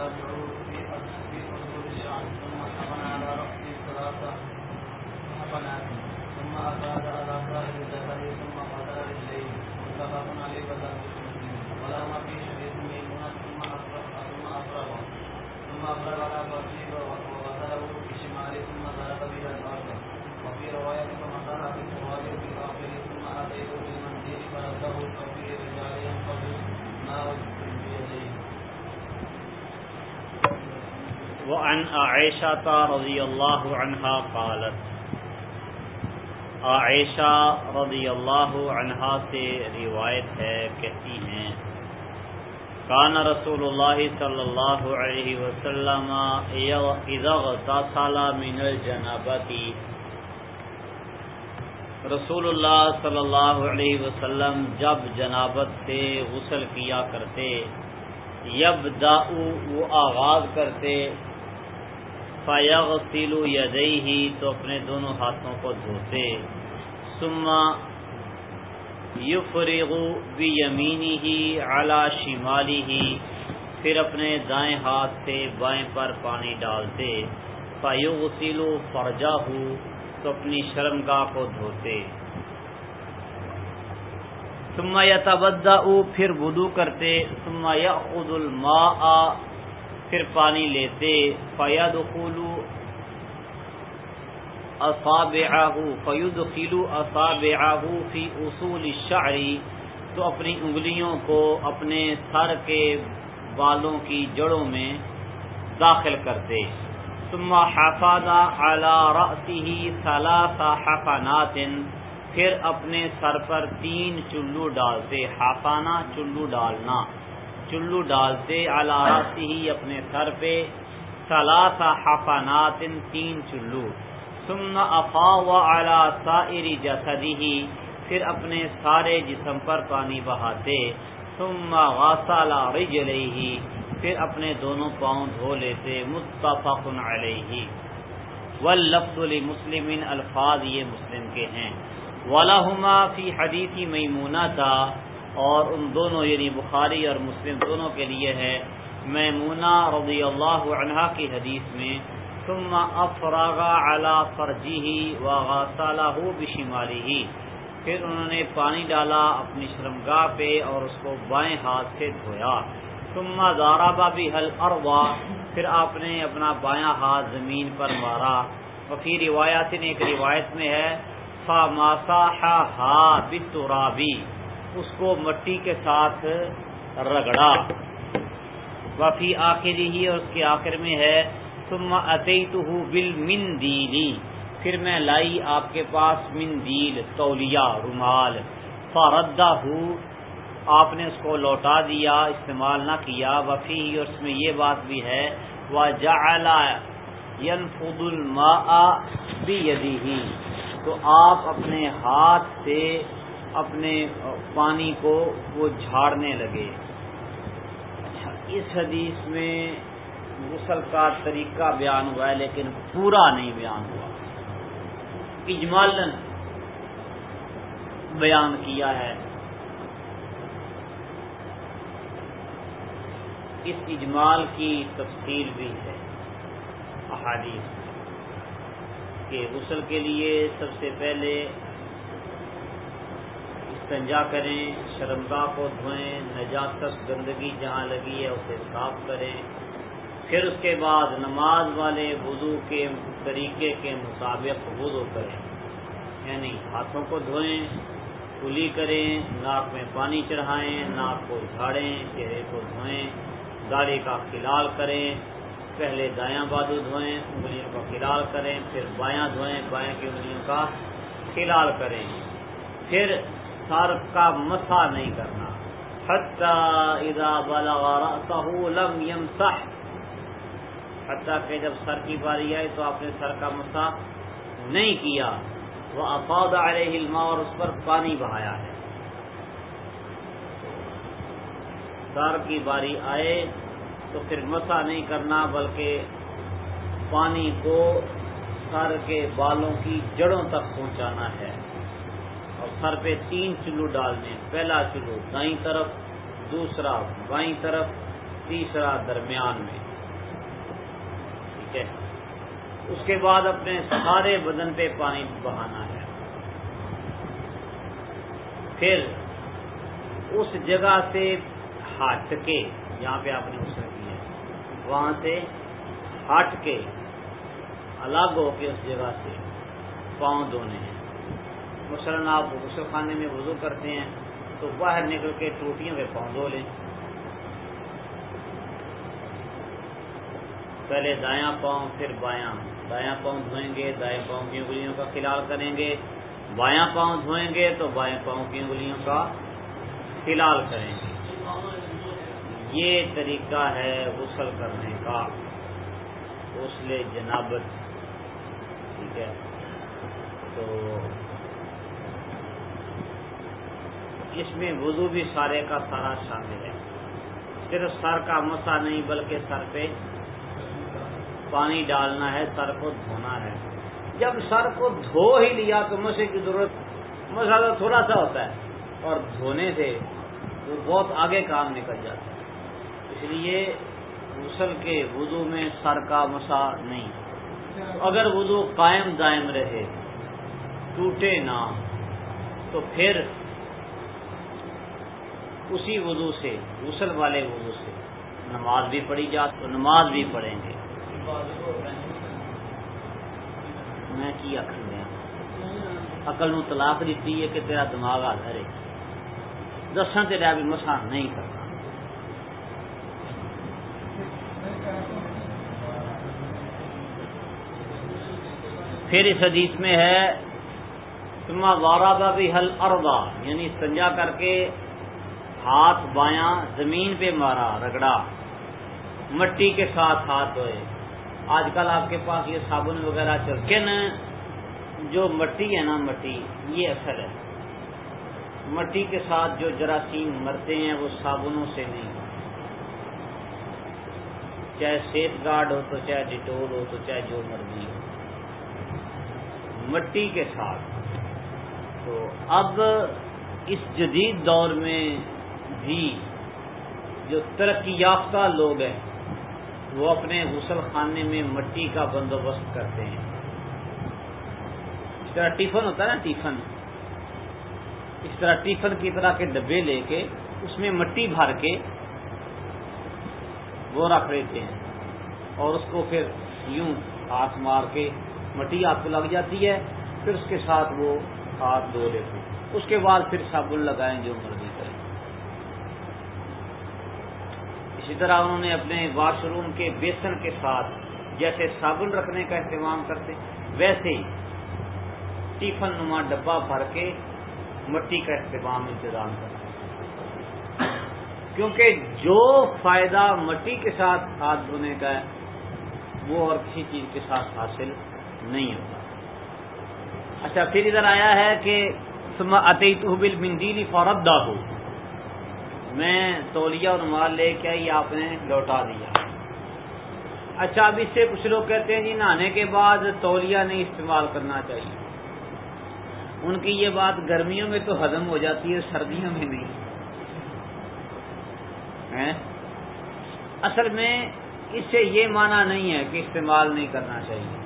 تابعوه وعن عائشة رضی اللہ عنہا قالت عائشہ رضی اللہ عنہا سے روایت ہے، کہتی ہیں، کان رسول اللہ صلی اللہ علیہ وسلم اذا اغتسل من الجنابتی. رسول اللہ صلی اللہ علیہ وسلم جب جنابت سے غسل کیا کرتے یب وہ آغاز کرتے فیغسل یدیہ تو اپنے دونوں ہاتھوں کو دھوتے۔ ثم یفرغ بیمینہ علی شمالہ پھر اپنے دائیں ہاتھ سے بائیں پر پانی ڈالتے۔ فیغسل فرجہ تو اپنی شرمگاہ کو دھوتے۔ ثم یتبدأ پھر وضو کرتے۔ ثم یأخذ الماء پھر پانی لیتے فیدخل اصابعہ فیدخل اصابعہ فی اصول الشعر، تو اپنی انگلیوں کو اپنے سر کے بالوں کی جڑوں میں داخل کرتے۔ ثم حفظ على رأسه ثلاث حقنات پھر اپنے سر پر تین چلو ڈالتے۔ حافانہ چلو ڈالنا۔ چلو ڈالتے الاراسی ہی اپنے سر پہ ثلاث حفانات تین چلو۔ ثم افا و اعلی سائر جسدی پھر اپنے سارے جسم پر پانی بہاتے۔ ثم غسل رجلیہ، پھر اپنے دونوں پاؤں دھو لیتے۔ متفق علیہ۔ واللفظ لمسلم الفاظ یہ مسلم کے ہیں۔ ولاحما فی حدیثی میمونہ تھا اور ان دونوں یعنی بخاری اور مسلم دونوں کے لیے ہے میمونہ رضی اللہ عنہا کی حدیث میں، ثم افراغ علی فرجہ و غسلہ بشمالہ پھر انہوں نے پانی ڈالا اپنی شرمگاہ پہ اور اس کو بائیں ہاتھ سے دھویا۔ ثم ضرب بها الارض پھر آپ نے اپنا بایاں ہاتھ زمین پر مارا۔ وفی روایات ایک روایت میں ہے فَمَاسَحَهَا بِالتُّرَابِ۔ اس کو مٹی کے ساتھ رگڑا۔ وفی آخری ہی اور اس کے آخر میں ہے، ثم اتیتہ بالمندیل پھر میں لائی آپ کے پاس مندیل، تولیہ، رومال۔ فردہ آپ نے اس کو لوٹا دیا، استعمال نہ کیا۔ وفی اور اس میں یہ بات بھی ہے، وَجَعَلَ يَنْفُضُ الْمَاءَ بِيَدِهِ تو آپ اپنے ہاتھ سے اپنے پانی کو وہ جھاڑنے لگے۔ اچھا اس حدیث میں غسل کا طریقہ بیان ہوا ہے، لیکن پورا نہیں بیان ہوا۔ اجمالن بیان کیا ہے۔ اس اجمال کی تفصیل بھی ہے۔ احادیث۔ کہ غسل کے لیے سب سے پہلے استنجا کریں، شرمگاہ کو دھوئیں نجاست گندگی جہاں لگی ہے اسے صاف کریں۔ پھر اس کے بعد نماز والے وضو کے طریقے کے مطابق وضو کریں۔ یعنی ہاتھوں کو دھوئیں، کلی کریں، ناک میں پانی چڑھائیں، ناک کو جھاڑیں چہرے کو دھوئیں، داڑھی کا کھلال کریں، پہلے دایاں بازو دھوئیں، انگلیوں کا کھلال کریں، پھر بایاں دھوئیں، بایاں کی انگلیوں کا کھلال کریں۔ پھر سر کا مسا نہیں کرنا۔ حتی اذا بلغ رأسه لم يمسح حتیٰ کہ جب سر کی باری آئی تو آپ نے سر کا مسا نہیں کیا۔ وہ افاد علیہ الماء اور اس پر پانی بہایا ہے۔ سر کی باری آئے تو پھر مسا نہیں کرنا، بلکہ پانی کو سر کے بالوں کی جڑوں تک پہنچانا ہے۔ سر پہ تین چلو ڈالنے، پہلا چلو دائیں طرف، دوسرا بائیں طرف، تیسرا درمیان میں۔ ٹھیک ہے؟ اس کے بعد اپنے سارے بدن پہ پانی بہانا ہے۔ پھر اس جگہ سے ہٹ کے جہاں پہ آپ نے غسل کیا وہاں سے ہٹ کے الگ ہو کے اس جگہ سے پاؤں دھونے ہیں۔ مثلاً آپ غسل خانے میں وضو کرتے ہیں، تو باہر نکل کے ٹوٹیوں پہ پاؤں دھو لیں۔ پہلے دایاں پاؤں، پھر بایاں۔ دایاں پاؤں دھوئیں گے، دائیں پاؤں کی انگلیوں کا کھلال کریں گے۔ بایاں پاؤں دھوئیں گے تو بائیں پاؤں کی انگلیوں کا کھلال کریں گے۔ یہ طریقہ ہے غسل کرنے کا۔ غسل جنابت ٹھیک ہے۔ تو اس میں وضو بھی سارے کا سارا شامل ہے۔ صرف سر کا مسا نہیں بلکہ سر پہ پانی ڈالنا ہے، سر کو دھونا ہے۔ جب سر کو دھو ہی لیا تو مسے کی ضرورت، مسا تو تھوڑا سا ہوتا ہے اور دھونے سے وہ بہت آگے کام نکل جاتا ہے۔ اس لیے غسل کے وضو میں سر کا مسا نہیں۔ اگر وضو قائم دائم رہے، ٹوٹے نہ تو پھر اسی وضو سے، غسل والے وضو سے۔ نماز بھی پڑھی جات تو نماز بھی پڑھیں گے۔ میں کی آخر دیا عقل نو طلاق دیتی ہے کہ تیرا دماغ آدھر ہے دساں تیرا بھی مسا نہیں کرنا پھر اس حدیث میں ہے تما وارا بھی حل اردا یعنی سنجا کر کے ہاتھ بایاں زمین پہ مارا، رگڑا۔ مٹی کے ساتھ ہاتھ دھوئے۔ آج کل آپ کے پاس یہ صابن وغیرہ چل نا جو مٹی ہے نا، مٹی، یہ اثر ہے۔ مٹی کے ساتھ جو جراثیم مرتے ہیں، وہ صابنوں سے نہیں۔ چاہے سیف گارڈ ہو تو چاہے ڈیٹول ہو تو چاہے جو مرضی ہو۔ مٹی کے ساتھ۔ تو اب اس جدید دور میں بھی جو ترقی یافتہ لوگ ہیں، وہ اپنے غسل خانے میں مٹی کا بندوبست کرتے ہیں۔ اس طرح ٹیفن ہوتا ہے نا، ٹیفن۔ اس طرح ٹیفن کی طرح کے ڈبے لے کے اس میں مٹی بھر کے وہ رکھ لیتے ہیں۔ اور اس کو پھر یوں ہاتھ مار کے مٹی آپ کو لگ جاتی ہے، پھر اس کے ساتھ وہ ہاتھ دھو لیتے ہیں۔ اس کے بعد پھر صابن لگائیں جو مرضی کریں اسی طرح انہوں نے اپنے واش روم کے بیسن کے ساتھ جیسے صابن رکھنے کا اہتمام کرتے، ویسے ہی ٹیفن نما ڈبہ بھر کے مٹی کا اہتمام انتظام کرتے۔ کیونکہ جو فائدہ مٹی کے ساتھ ہاتھ دھونے کا ہے، وہ اور کسی چیز کے ساتھ حاصل نہیں ہوتا۔ اچھا پھر ادھر آیا ہے کہ عطی بل مندیلی فورت ہو میں تولیہ اور رومال لے کے آئی، آپ نے لوٹا دیا۔ اچھا اب اس سے کچھ لوگ کہتے ہیں جی نہانے کے بعد تولیہ نہیں استعمال کرنا چاہیے۔ ان کی یہ بات گرمیوں میں تو ہضم ہو جاتی ہے سردیوں میں نہیں اصل میں اس سے یہ مانا نہیں ہے کہ استعمال نہیں کرنا چاہیے۔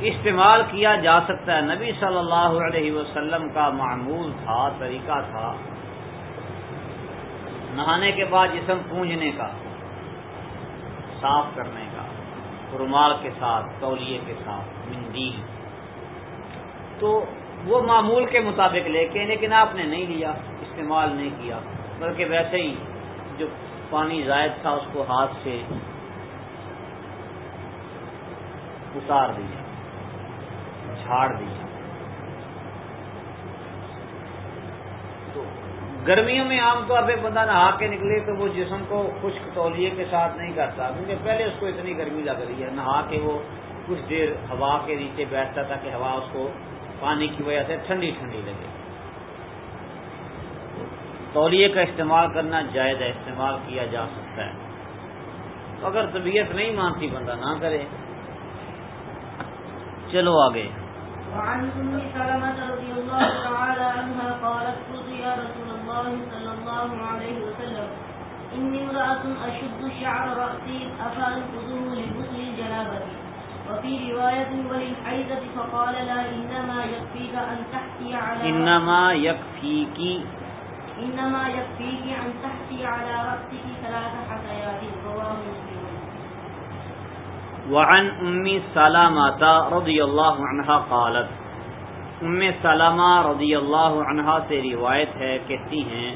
استعمال کیا جا سکتا ہے۔ نبی صلی اللہ علیہ وسلم کا معمول تھا، طریقہ تھا۔ نہانے کے بعد جسم پونجنے کا، صاف کرنے کا رومال کے ساتھ، تولیے کے ساتھ، مندیل۔ تو وہ معمول کے مطابق لے کے، لیکن آپ نے نہیں لیا، استعمال نہیں کیا۔ بلکہ ویسے ہی جو پانی زائد تھا، اس کو ہاتھ سے اتار دیا، جھاڑ دیا۔ گرمیوں میں عام طور پہ بندہ نہا کے نکلے تو وہ جسم کو خشک تولیے کے ساتھ نہیں کرتا، کیونکہ پہلے اس کو اتنی گرمی لگ رہی ہے، نہا کے وہ کچھ دیر ہوا کے نیچے بیٹھتا تھا کہ ہوا اس کو پانی کی وجہ سے ٹھنڈی ٹھنڈی لگے۔ تولیے کا استعمال کرنا جائز ہے، استعمال کیا جا سکتا ہے۔ تو اگر طبیعت نہیں مانتی، بندہ نہ کرے۔ چلو آگے۔ وعن ام سلمة رضي الله تعالى عنها قالت قلت رسول الله صلى الله عليه وسلم. إني امرأة أشد شعر رأسي أفأنقذه لغسل الجنابة وفي رواية وللحيضة فقال لا إنما يكفيك أن تحتي على یکفی کی إنما يكفيك أن تحتي على رأسك ثلاث حثيات رواه مسلم. وعن ام سلامہ رضی اللہ عنہا قالت ام سلامہ رضی اللہ عنہا سے روایت ہے، کہتی ہیں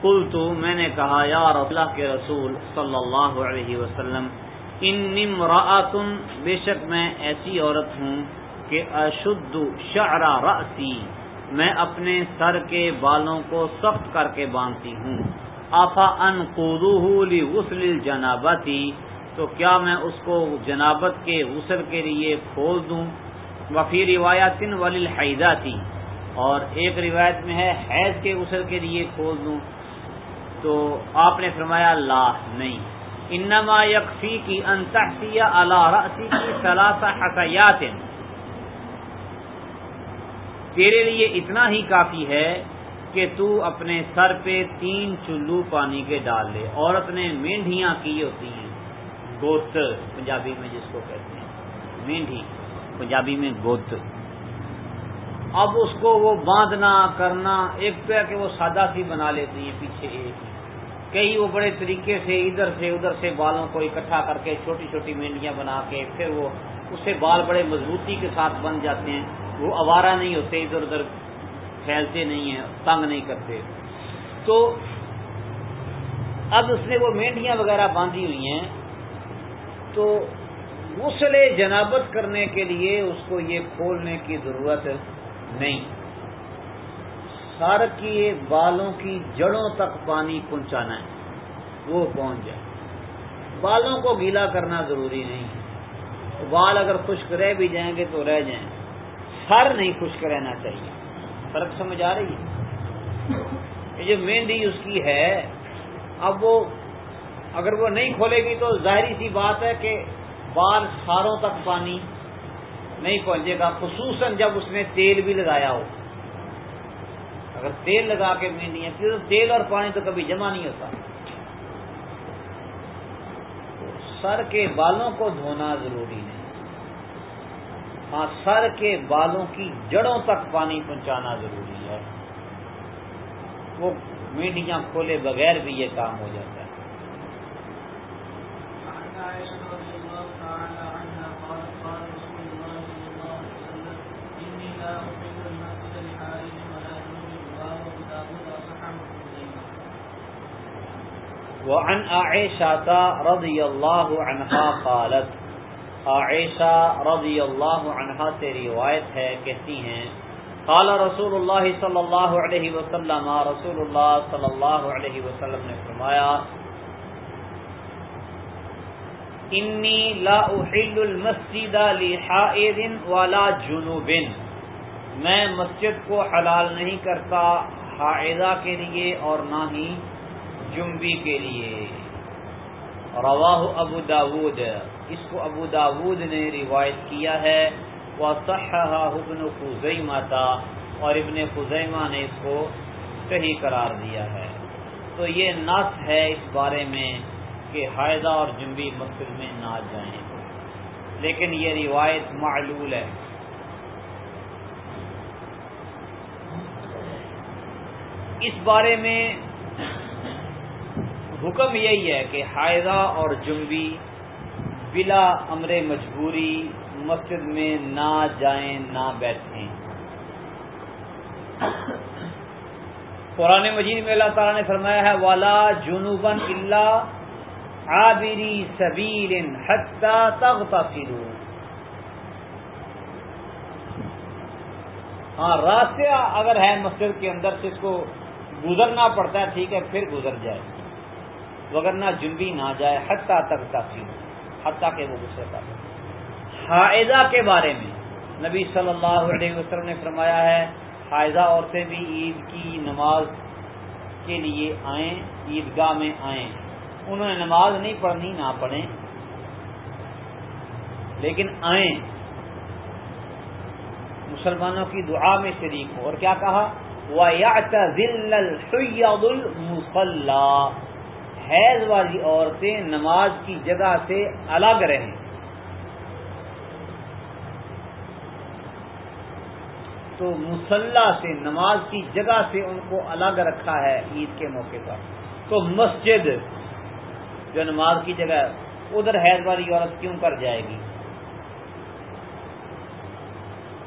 قل تو میں نے کہا، یا رسول اللہ کے رسول صلی اللہ علیہ وسلم ان امرأتن بے شک میں ایسی عورت ہوں کہ اشد شعر رأسی، میں اپنے سر کے بالوں کو سخت کر کے باندھتی ہوں۔ آفا ان قودوہ لغسل الجنابتی، تو کیا میں اس کو جنابت کے غسل کے لیے کھول دوں؟ وفی روایت ولی حیدہ تھی اور ایک روایت میں ہے حیض کے غسل کے لیے کھول دوں۔ تو آپ نے فرمایا، لا، نہیں۔ انما یکفی کی انتحسی اللہ رأسی کی ثلاثہ حقیات تیرے لیے اتنا ہی کافی ہے کہ تو اپنے سر پہ تین چلو پانی کے ڈال لے عورت نے مینڈیاں کی ہوتی ہیں۔ گوت پنجابی میں جس کو کہتے ہیں مینڈی پنجابی میں گوت اب اس کو وہ باندھنا، کرنا، ایک تو ہے کہ وہ سادہ سی بنا لیتی ہیں پیچھے ایک۔ کئی وہ بڑے طریقے سے ادھر سے ادھر سے بالوں کو اکٹھا کر کے چھوٹی چھوٹی مینڈیاں بنا کے پھر وہ اس سے بال بڑے مضبوطی کے ساتھ بن جاتے ہیں۔ وہ آوارہ نہیں ہوتے، ادھر ادھر پھیلتے نہیں ہیں، تنگ نہیں کرتے۔ تو اب اس نے وہ مینڈیاں وغیرہ باندھی ہوئی ہیں۔ تو غسل جنابت کرنے کے لیے اس کو یہ کھولنے کی ضرورت نہیں۔ سر کی بالوں کی جڑوں تک پانی پہنچانا ہے۔ وہ پہنچ جائے۔ بالوں کو گیلا کرنا ضروری نہیں۔ ہے بال اگر خشک رہ بھی جائیں گے تو رہ جائیں۔ سر نہیں خشک رہنا چاہیے۔ فرق سمجھ آ رہی ہے؟ یہ جو مہندی اس کی ہے، اب وہ اگر وہ نہیں کھولے گی تو ظاہری سی بات ہے کہ بال ساروں تک پانی نہیں پہنچے گا، خصوصاً جب اس نے تیل بھی لگایا ہو۔ اگر تیل لگا کے مینڈیاں تو تیل اور پانی تو کبھی جمع نہیں ہوتا۔ سر کے بالوں کو دھونا ضروری نہیں۔ ہاں سر کے بالوں کی جڑوں تک پانی پہنچانا ضروری ہے۔ وہ مینڈیاں کھولے بغیر بھی یہ کام ہو جاتا ہے وعن عائشة رضي الله تعالى عنها قالت قال رسول الله صلى الله عليه وسلم إني لا أحل المسجد لحائل ولا جنوب رواه أبو داود وصححه خزيمة وعن عائشة رضی اللہ عنہا قالت عائشہ رضی اللہ عنہا سے روایت ہے، کہتی ہیں، قال رسول اللہ صلی اللہ علیہ وسلم، رسول اللہ صلی اللہ علیہ وسلم نے فرمایا، انی لا احل المسجد لحائض ولا جنوب۔ میں مسجد کو حلال نہیں کرتا، حائضہ کے لیے اور نہ ہی جنبی کے لیے۔ رواہ ابو داود، اس کو ابو داود نے روایت کیا ہے۔ وہ ابن خزیمہ اور ابن خزیمہ نے اس کو صحیح قرار دیا ہے۔ تو یہ نس ہے اس بارے میں کہ حائضہ اور جنبی مسجد میں نہ جائیں۔ لیکن یہ روایت معلول ہے۔ اس بارے میں حکم یہی ہے کہ حائضہ اور جنبی بلا امر مجبوری مسجد میں نہ جائیں، نہ بیٹھیں۔ قرآن مجید میں اللہ تعالیٰ نے فرمایا ہے والا جنوبن اللہ عابری سبیل حتی تغتسلوا ہاں راستے اگر ہے مسجد کے اندر سے اس کو گزرنا پڑتا ہے، ٹھیک ہے، پھر گزر جائے۔ وگرنہ جنبی نہ جائے، حتیٰ تک تاثیر حتیٰ کہ وہ غصے کا حائضہ کے بارے میں نبی صلی اللہ علیہ وسلم نے فرمایا ہے، حائضہ عورتیں بھی عید کی نماز کے لیے آئیں، عیدگاہ میں آئیں۔ انہوں نے نماز نہیں پڑھنی، نہ پڑھیں، لیکن آئیں۔ مسلمانوں کی دعا میں شریک ہو۔ اور کیا کہا؟ وَيَعْتَذِلَّ الْحُيَّضُ الْمُصَلَّى۔ حیض والی عورتیں نماز کی جگہ سے الگ رہیں۔ تو مسلح سے نماز کی جگہ سے ان کو الگ رکھا ہے عید کے موقع پر۔ تو مسجد جو نماز کی جگہ ہے، ادھر حیض والی عورت کیوں کر جائے گی؟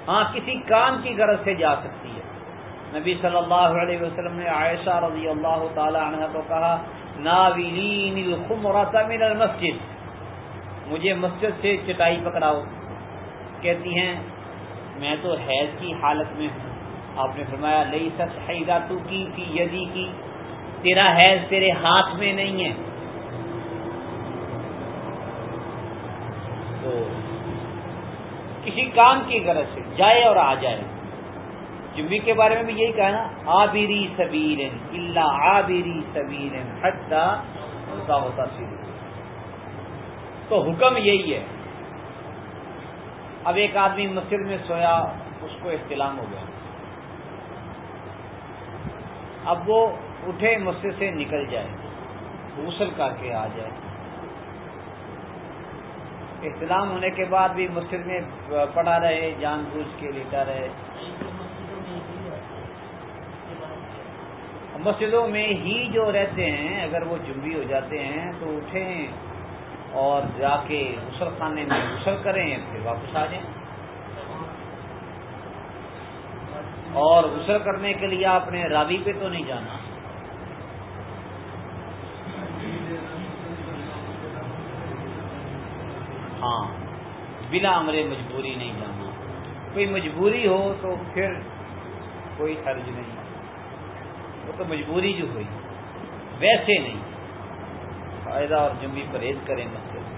ہاں کسی کام کی غرض سے جا سکتی ہے۔ نبی صلی اللہ علیہ وسلم نے عائشہ رضی اللہ تعالی عنہ کو کہا ناولین الخمرۃ من المسجد۔ مجھے مسجد سے چٹائی پکڑاؤ۔ کہتی ہیں، میں تو حیض کی حالت میں ہوں۔ آپ نے فرمایا لئی سچ حیضہ تو کی فی یدی کی۔ تیرا حیض تیرے ہاتھ میں نہیں ہے۔ تو کسی کام کی غرض سے جائے اور آ جائے۔ جمبی کے بارے میں بھی یہی کہا نا آبری سبیر اللہ آبری سبیر حتہ ہوتا تو حکم یہی ہے۔ اب ایک آدمی مسجد میں سویا، اس کو اختلام ہو گیا۔ اب وہ اٹھے مسجد سے نکل جائے، غسل کر کے آ جائے۔ اختلام ہونے کے بعد بھی مسجد میں پڑا رہے، جان بوجھ کے لیتا رہے۔ مسجدوں میں ہی جو رہتے ہیں، اگر وہ جمبی ہو جاتے ہیں تو اٹھیں اور جا کے غسل خانے میں غسل کریں، پھر واپس آ جائیں۔ اور غسل کرنے کے لیے آپ نے راوی پہ تو نہیں جانا۔ ہاں بلا امرے مجبوری نہیں جانا۔ کوئی مجبوری ہو تو پھر کوئی حرج نہیں۔ وہ تو مجبوری جو ہوئی، ویسے نہیں۔ فائدہ اور جمبی پرہیز کریں مسجد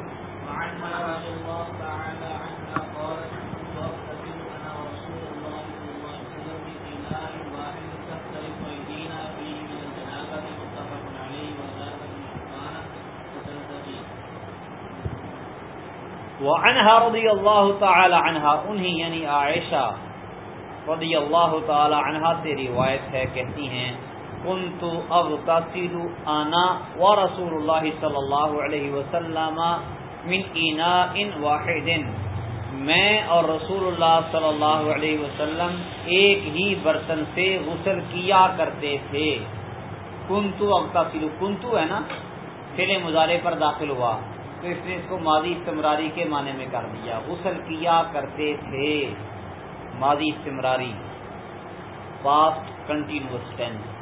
وعنها رضی اللہ تعالی عنہا، انہی یعنی عائشہ رضی اللہ تعالی عنہا سے روایت ہے، کہتی ہیں کنت اغتسل انا ورسول اللہ صلی اللہ علیہ وسلم من اناء واحد. میں اور رسول اللہ صلی اللہ علیہ وسلم ایک ہی برتن سے غسل کیا کرتے تھے. کنتو اغتسل کنتو ہے نا؟ فعل مظاہرے پر داخل ہوا. تو اس نے اس کو ماضی استمراری کے معنی میں کر دیا. غسل کیا کرتے تھے. ماضی استمراری. پاسٹ کنٹینیوس ٹینس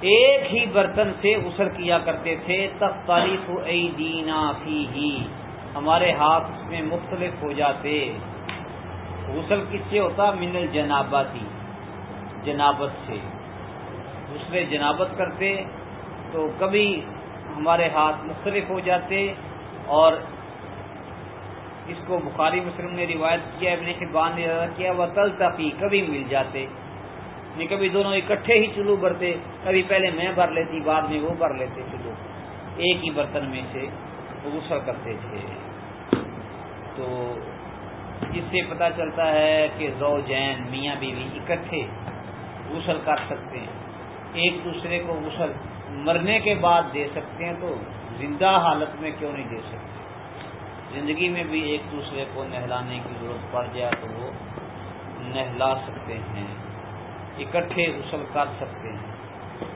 ایک ہی برتن سے غسل کیا کرتے تھے تب تاریخ دینا فی ہی ہمارے ہاتھ اس میں مختلف ہو جاتے۔ غسل کس سے ہوتا؟ من الجناباتی جنابت سے۔ دوسرے جنابت کرتے تو کبھی ہمارے ہاتھ مختلف ہو جاتے اور اس کو بخاری مسلم نے روایت کیا، ابن حبان نے ادا کیا وہ تل تقی کبھی مل جاتے۔ نہیں کبھی دونوں اکٹھے ہی چلو بھرتے کبھی پہلے میں بھر لیتی، بعد میں وہ بھر لیتے چلو۔ ایک ہی برتن میں سے غسل کرتے تھے۔ تو اس سے پتہ چلتا ہے کہ زو جین میاں بیوی اکٹھے غسل کر سکتے ہیں۔ ایک دوسرے کو غسل مرنے کے بعد دے سکتے ہیں تو زندہ حالت میں کیوں نہیں دے سکتے؟ زندگی میں بھی ایک دوسرے کو نہلانے کی ضرورت پڑ جائے تو وہ نہلا سکتے ہیں۔ اکٹھے غسل کر سکتے ہیں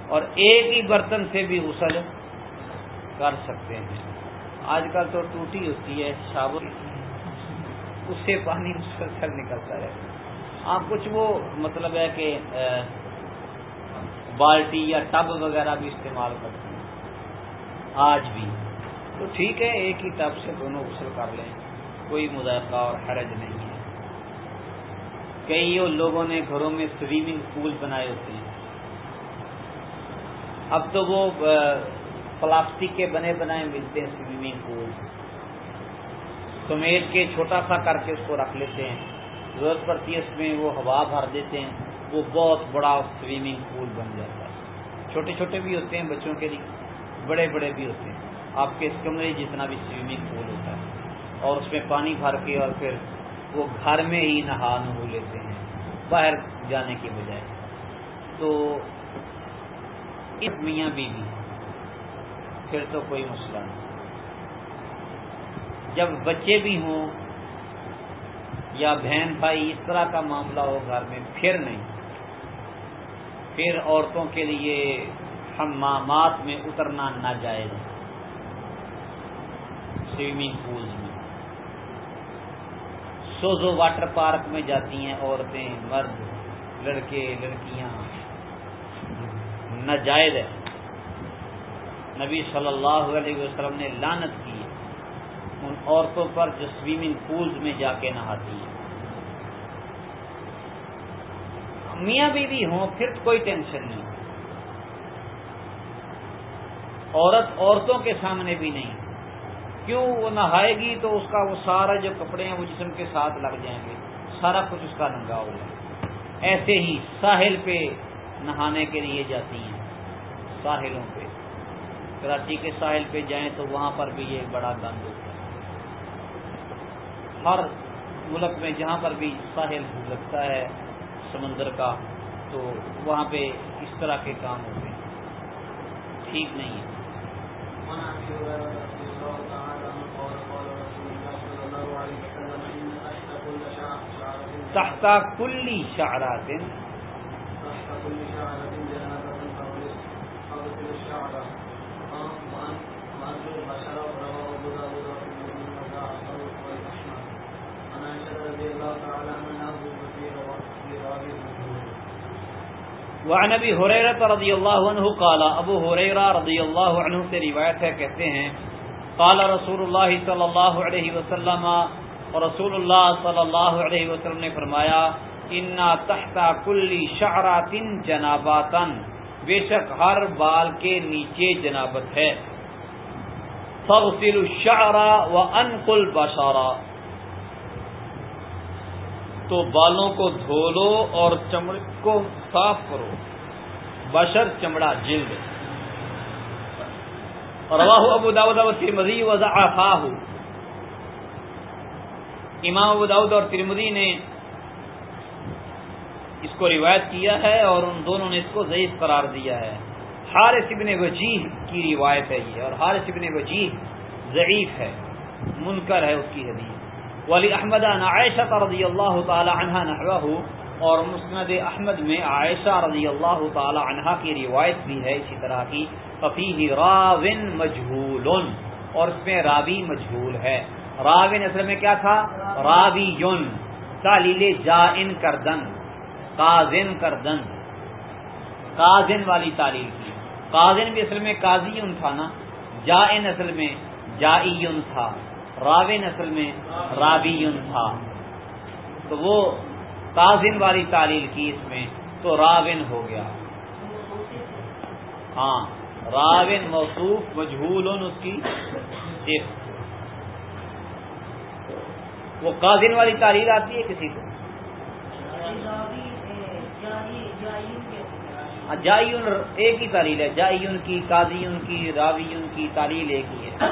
اور ایک ہی برتن سے بھی غسل کر سکتے ہیں۔ آج کل تو ٹوٹی ہوتی ہے شاور اس سے پانی مسلسل نکلتا ہے۔ ہاں کچھ وہ مطلب ہے کہ بالٹی یا ٹب وغیرہ بھی استعمال کرتے ہیں۔ آج بھی۔ تو ٹھیک ہے، ایک ہی ٹب سے دونوں غسل کر لیں، کوئی مذائقہ اور حرج نہیں۔ ہے کئی لوگوں نے گھروں میں سوئمنگ پول بنائے ہوتے ہیں۔ اب تو وہ پلاسٹک کے بنے بنائے ملتے ہیں سوئمنگ پول سمیٹ کے چھوٹا سا کر کے اس کو رکھ لیتے ہیں۔ ضرورت پڑتی ہے اس میں وہ ہوا بھر دیتے ہیں، وہ بہت بڑا سوئمنگ پول بن جاتا ہے۔ چھوٹے چھوٹے بھی ہوتے ہیں، بچوں کے لیے بڑے بڑے بھی ہوتے ہیں۔ آپ کے اس کمرے جتنا بھی سوئمنگ پول ہوتا ہے اور اس میں پانی بھر کے اور پھر وہ گھر میں ہی نہا نہو لیتے ہیں، باہر جانے کے بجائے۔ تو اس میاں بیوی، پھر تو کوئی مسئلہ نہیں۔ جب بچے بھی ہوں یا بہن بھائی، اس طرح کا معاملہ ہو گھر میں، پھر نہیں۔ پھر عورتوں کے لیے حمامات میں اترنا ناجائز سوئمنگ پول میں۔ سوزو واٹر پارک میں جاتی ہیں عورتیں، مرد، لڑکے، لڑکیاں۔ ناجائز ہے۔ نبی صلی اللہ علیہ وسلم نے لانت کی۔ ان عورتوں پر جو سوئمنگ پولز میں جا کے نہاتی ہیں۔ میاں بیوی ہوں، پھر کوئی ٹینشن نہیں۔ عورت عورتوں کے سامنے بھی نہیں۔ کیوں وہ نہائے گی تو اس کا وہ سارا جو کپڑے ہیں وہ جسم کے ساتھ لگ جائیں گے، سارا کچھ اس کا ننگا ہو جائے ایسے ہی ساحل پہ نہانے کے لیے جاتی ہیں، ساحلوں پہ۔ کراچی کے ساحل پہ جائیں تو وہاں پر بھی یہ بڑا گند ہوتا ہے۔ ہر ملک میں جہاں پر بھی ساحل لگتا ہے، سمندر کا، تو وہاں پہ اس طرح کے کام ہوتے ہیں۔ ٹھیک نہیں ہے۔ تحتا کلی شعرات۔ وعن ابی حریرت رضی اللہ عنہ قال ابو حریرہ رضی اللہ عنہ سے روایت ہے کہتے ہیں قال رسول اللہ صلی اللہ علیہ وسلم اور رسول اللہ صلی اللہ علیہ وسلم نے فرمایا، انا تحت کلی شعرات جناباتن بے شک ہر بال کے نیچے جنابت ہے۔ فغسل الشعر وانقل بشارا تو بالوں کو دھو لو اور چمڑے کو صاف کرو۔ بشر چمڑا جلد۔ رواہ ابو داود و ترمذی وضعفاہ امام ابو اور ترمذی نے اس کو روایت کیا ہے اور ان دونوں نے اس کو ضعیف قرار دیا ہے۔ حارث ابن وجیح کی روایت ہے یہ اور حارث ابن وجیح ضعیف ہے، منکر ہے اس کی حدیث۔ ولی احمد عائشہ رضی اللہ تعالی عنہ نحوہ اور مسند احمد میں عائشہ رضی اللہ تعالی عنہ کی روایت بھی ہے اسی طرح کی۔ ففیہ راون مجھول اور اس میں راوی مجھول ہے۔ راون اصل میں کیا تھا؟ راوی یون تعلیل جائن کردن کازن کردن۔ کازن والی تعلیل کی۔ کازن بھی اصل میں قاضی تھا نا، جائن اصل میں جائی تھا راوین اصل میں راوی تھا۔ تو وہ تازن والی تعلیل کی اس میں تو راون ہو گیا۔ ہاں راون موصوف مجھول اس کی صرف وہ قازن والی تعلیل آتی ہے کسی کو؟ ہاں، جائیون ایک ہی تعلیل ہے، جائیون کی، قاضیون کی، راویون کی تعلیل ایک ہی ہے۔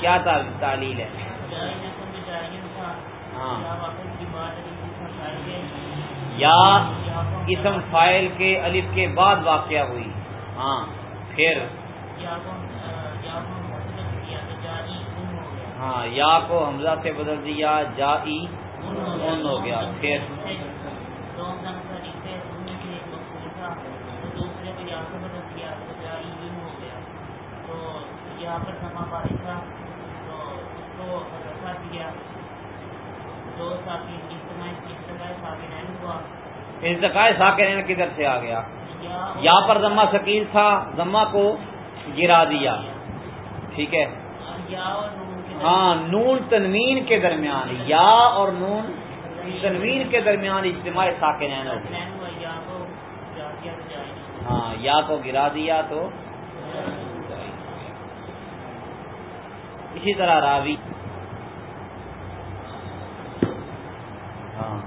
کیا تعلیل ہے؟ ہاں۔ یا اسم فائل کے الف کے بعد واقعہ ہوئی۔ ہاں پھر؟ ہاں یا کو حمزہ سے بدل دیا، جا اون ہو گیا، پھر۔ یہاں پر سما بارش تھا تو اس کو رکھا دو ساتھی ارتقاء ساکرین کدھر سے آ گیا؟ یا پر ضمہ شکیل تھا ضمہ کو گرا دیا۔ ٹھیک ہے۔ ہاں نون تنوین کے درمیان، یا اور نون تنوین کے درمیان اجتماع ساکرین ہاں یا کو گرا دیا تو۔ اسی طرح راوی۔ ہاں۔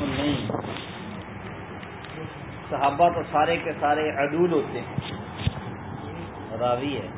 نہیں۔ صحابہ تو سارے کے سارے عدول ہوتے ہیں۔ راوی ہے۔